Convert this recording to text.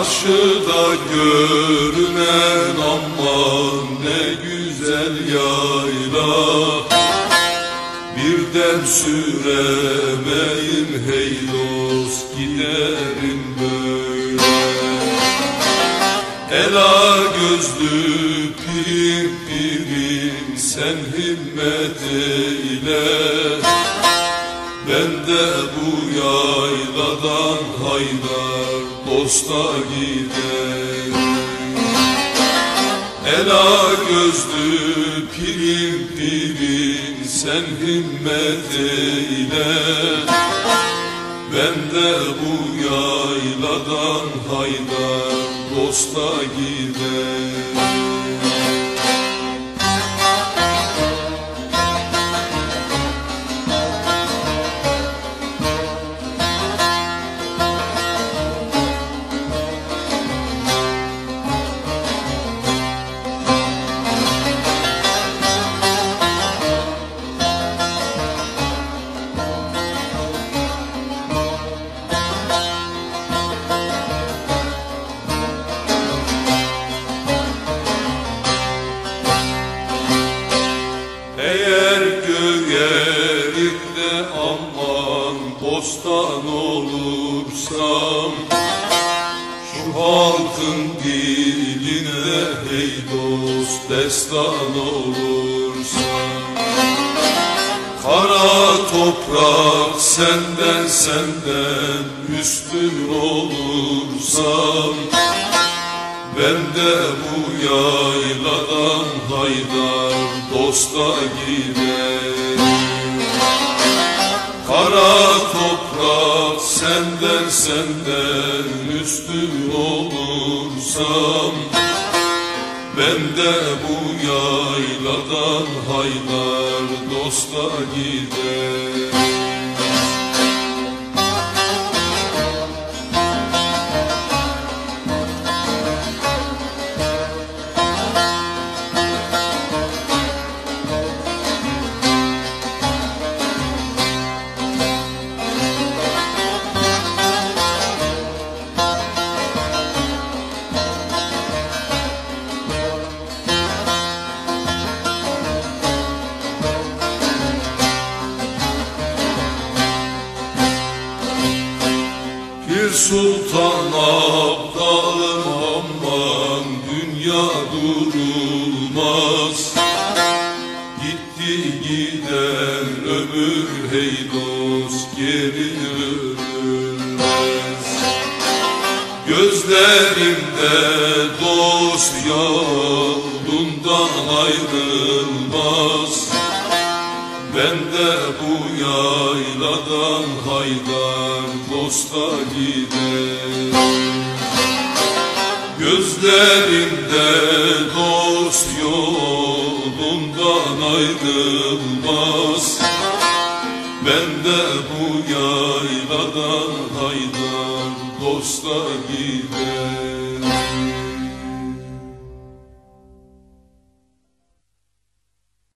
Karşıda görünen aman ne güzel yayla. Birden süremeyim hey dost giderim böyle. Ela gözlü pirim pirim sen himmet eyle. Ben de bu yayladan haydar dosta giderim Ela gözlü pirim pirim sen himmet eyle. Ben de bu yayladan haydar dosta giderim aman bostan olursam Şu halkın diline hey dost destan olursam. Kara toprak senden senden üstün olursam ben de bu yayladan haydar dosta giderim Kara toprak senden senden üstün olursam Ben de bu yayladan haydar dosta giderim Bir sultan abdalım aman dünya durulmaz. Gitti giden ömür hey dost geri dönülmez. Gözlerimde dost yolundan ayrılmaz ben de bu yayladan haydar dosta giderim Gözlerimde dost yolundan ayrılmaz. Ben de bu yayladan haydar dosta giderim